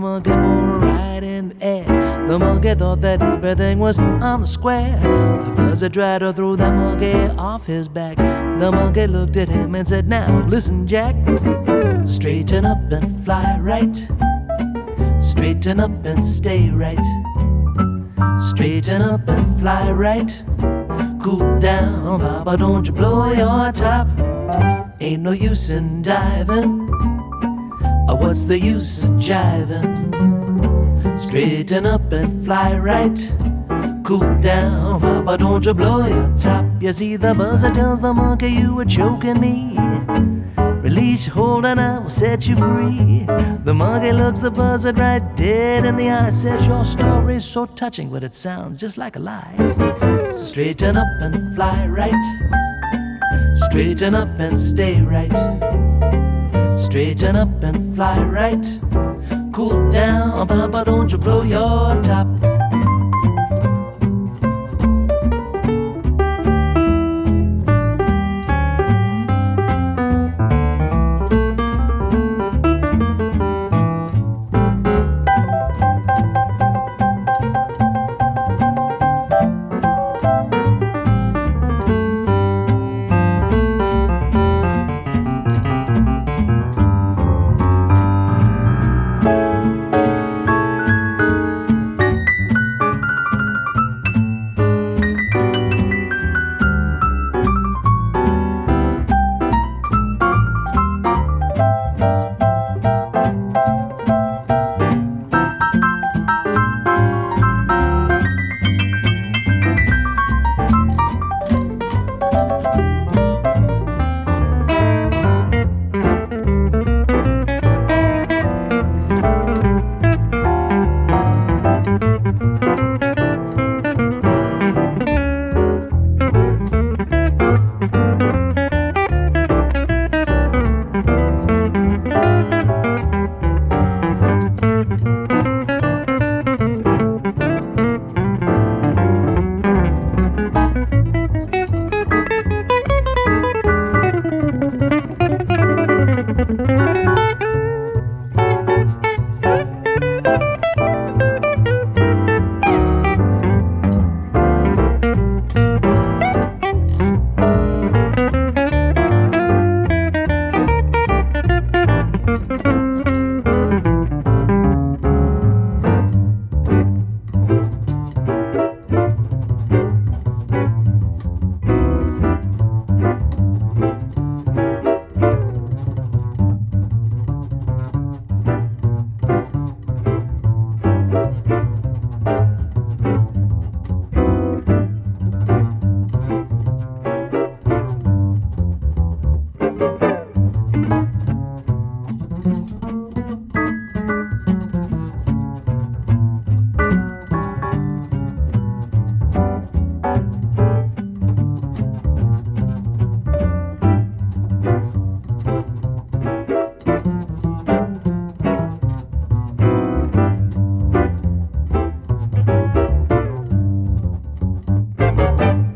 A monkey for ride in the air. The monkey thought that everything was on the square. The buzzard tried to throw that monkey off his back. The monkey looked at him and said, Now listen, Jack, straighten up and fly right. Straighten up and stay right. Straighten up and fly right. Cool down, Papa, don't you blow your top. Ain't no use in diving. Or what's the use of jiving? Straighten up and fly right. Cool down, Papa, don't you blow your top. You see, the buzzer tells the monkey you were choking me. Release your hold and I will set you free. The monkey looks the buzzard right dead in the eye. Says your story's so touching, but it sounds just like a lie. So straighten up and fly right. Straighten up and stay right. Straighten up and fly right. Cool down, Papa, don't you blow your top.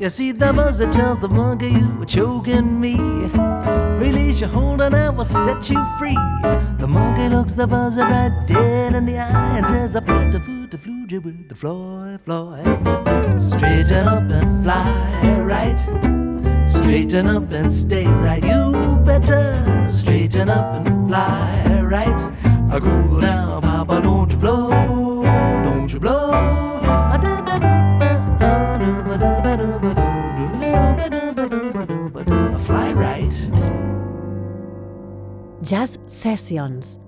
You see, the buzzer tells the monkey you were choking me. Release your hold and I will set you free. The monkey looks the buzzer right dead in the eye and says, I foot the foot the flew you with the Floyd, Floyd. So straighten up and fly right. Straighten up and stay right. You better straighten up and fly right. I cool down, Papa, don't you blow, don't you blow. I did Fly Jazz Sessions.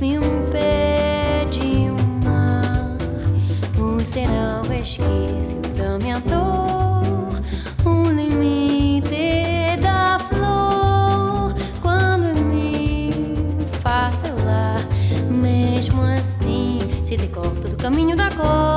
me um pé um mar. o não esquece da minha dor, o limite da flor. Quando me faço lá, mesmo assim, se decorto do caminho da cor.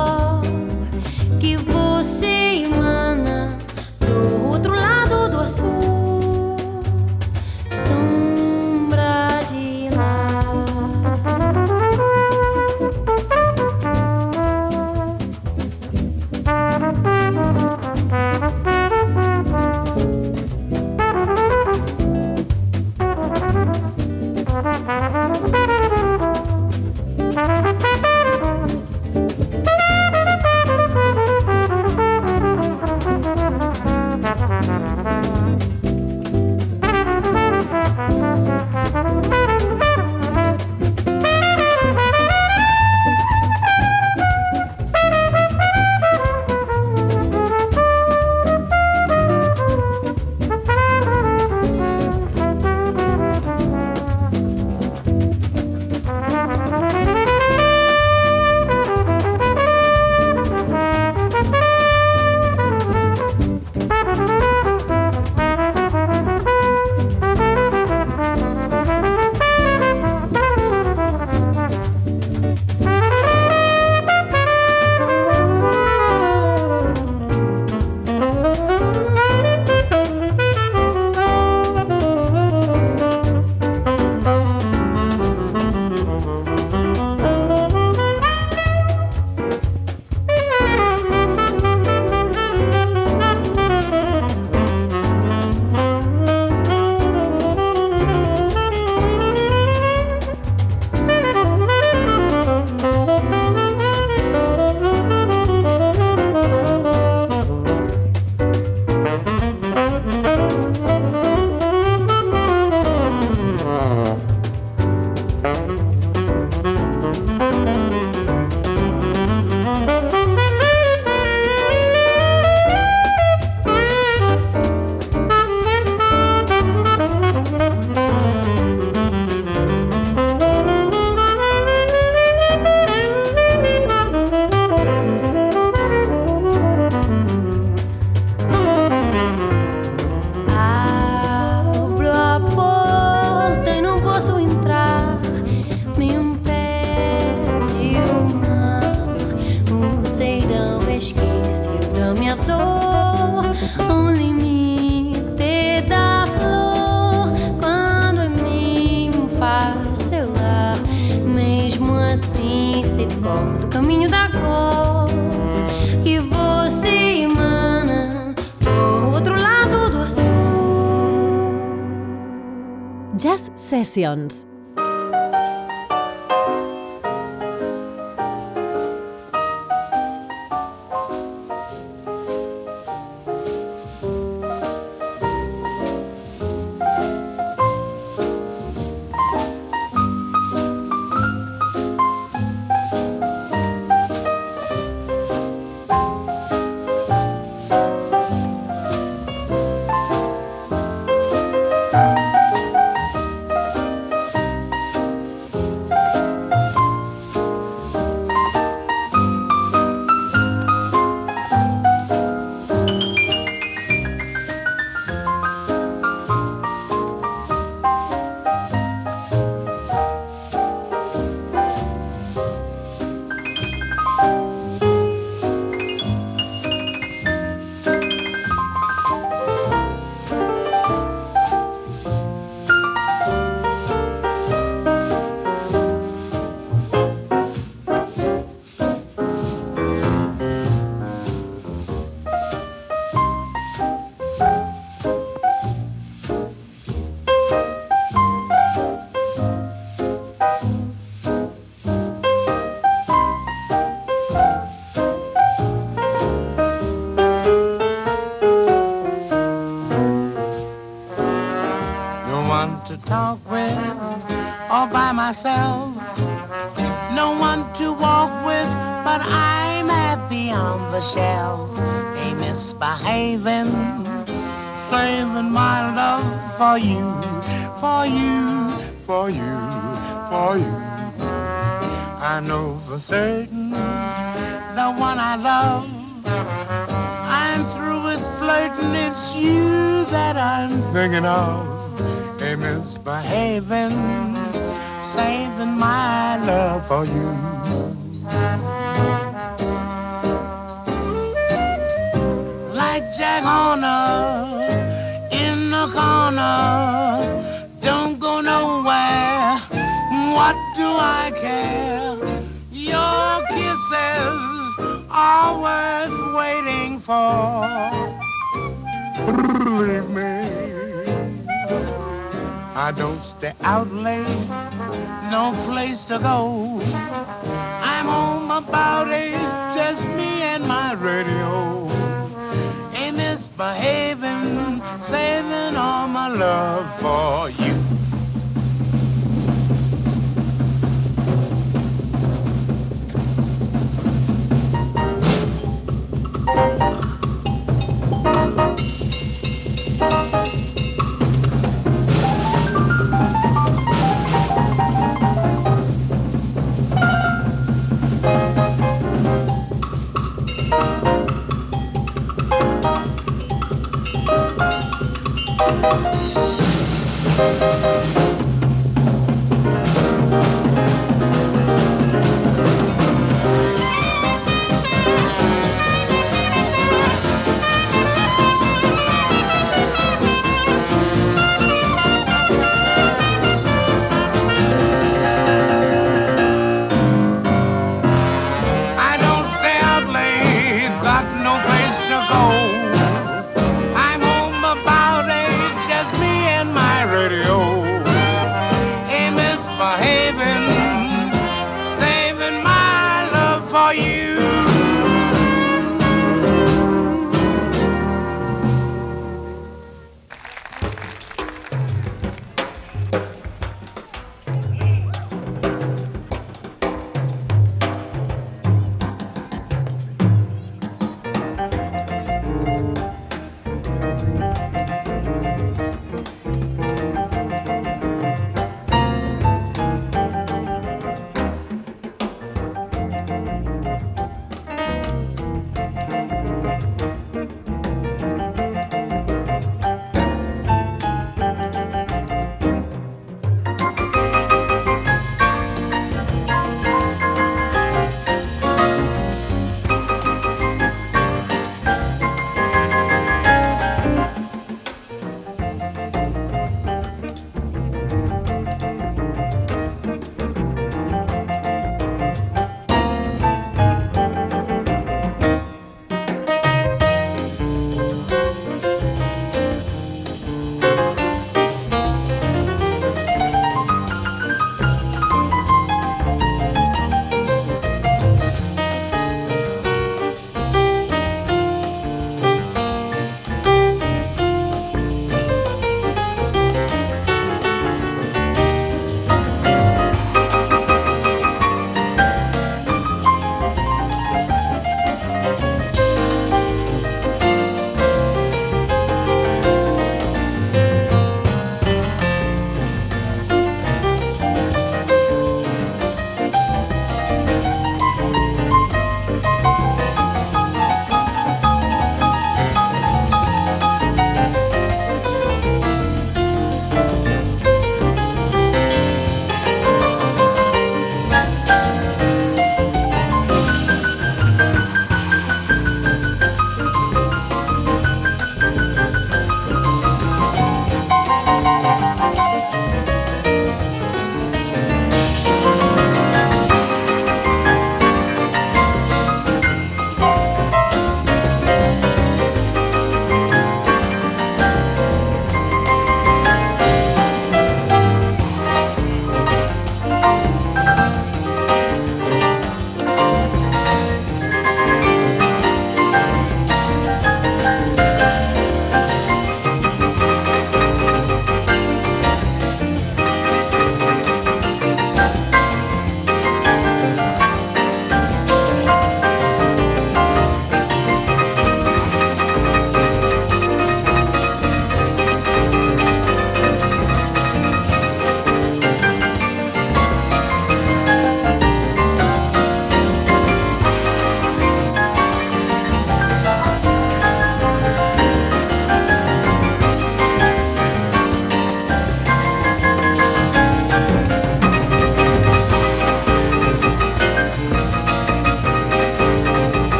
Sessions. A misbehaving, saving my love for you. Like Jack Horner in the corner, don't go nowhere. What do I care? Your kisses are worth waiting for. Believe me, I don't stay out late, no place to go. I'm home about eight, just me and my radio. Ain't misbehaving, saving all my love for you.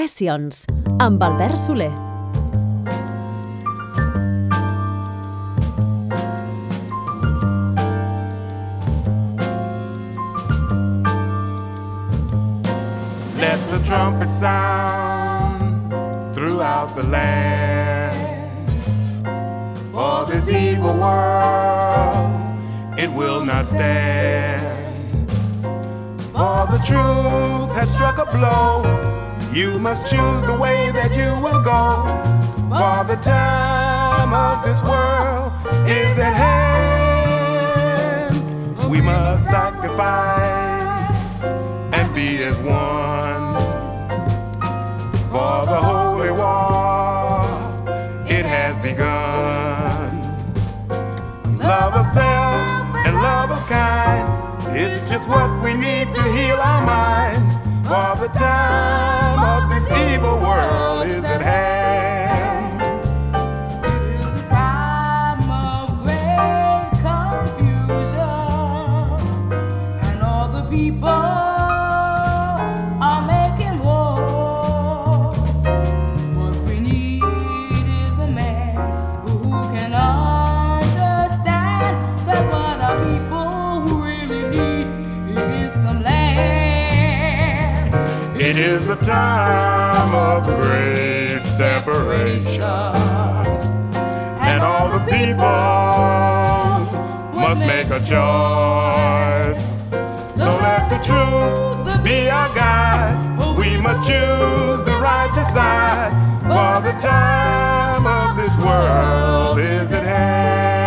Sessions amb Albert Solé. Let the trumpet sound throughout the land. For this evil world, it will not stand. For the truth has struck a blow. You must choose the way that you will go. For the time of this world is at hand. We must sacrifice and be as one. For the holy war, it has begun. Love of self and love of kind is just what we need to heal our minds. For the time of this evil world is at hand. It's the time of great confusion, and all the people are making war. What we need is a man who can understand that what our people really need is some land. It is a time of great separation. And all the people must make a choice. So let the truth be our guide. We must choose the righteous side. For the time of this world is at hand.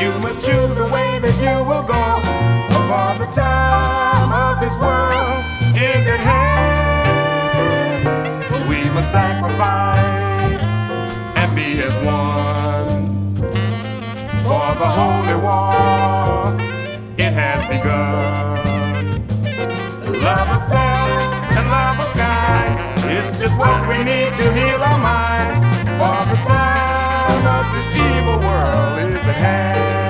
You must choose the way that you will go. For the time of this world is at hand. We must sacrifice and be as one. For the holy war, it has begun. Love of self and love of God is just what we need to heal our minds. For the time of this evil world is at hand.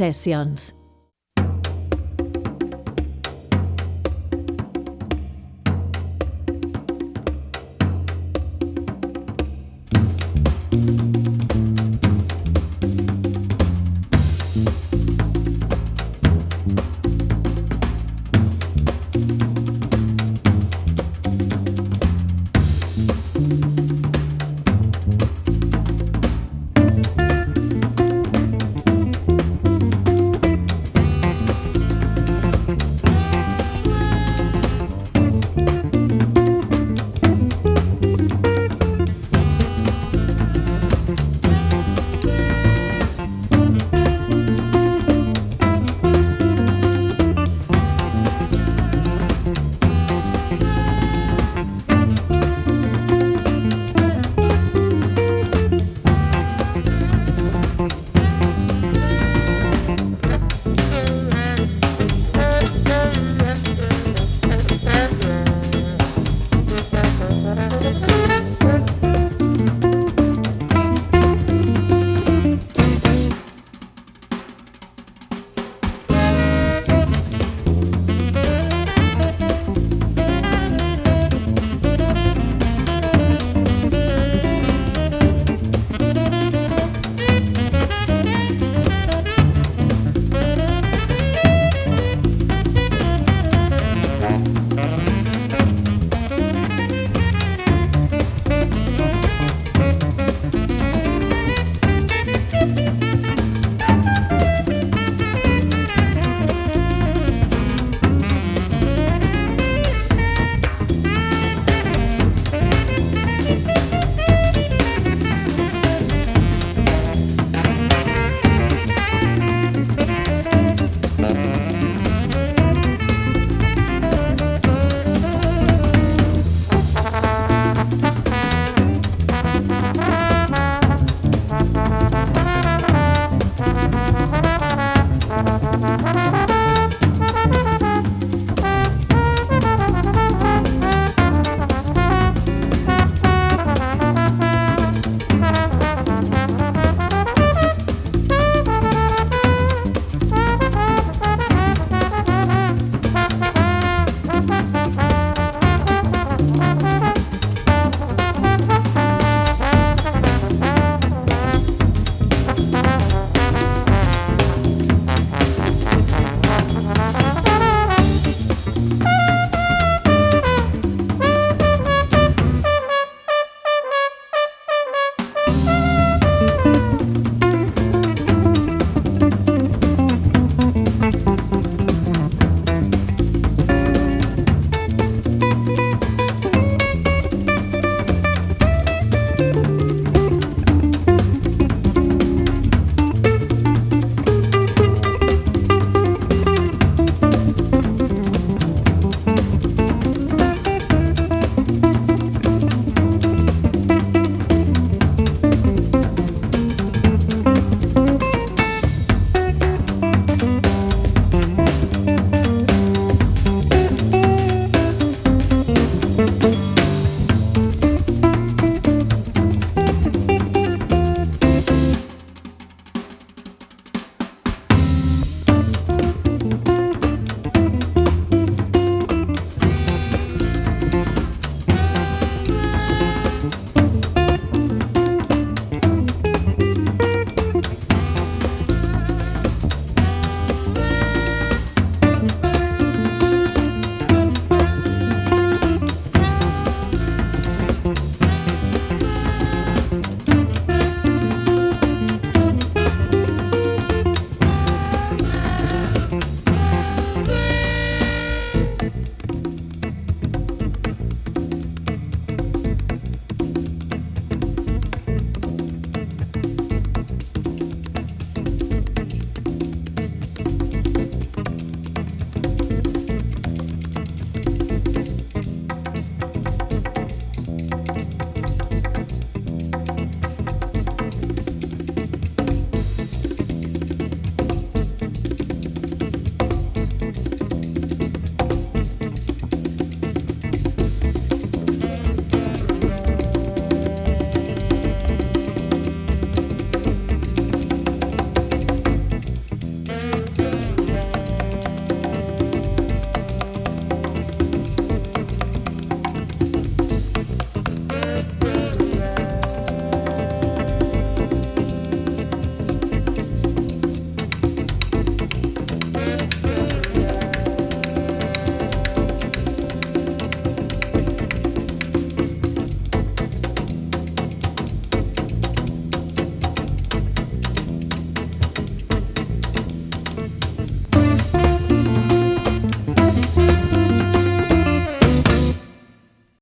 Sessions.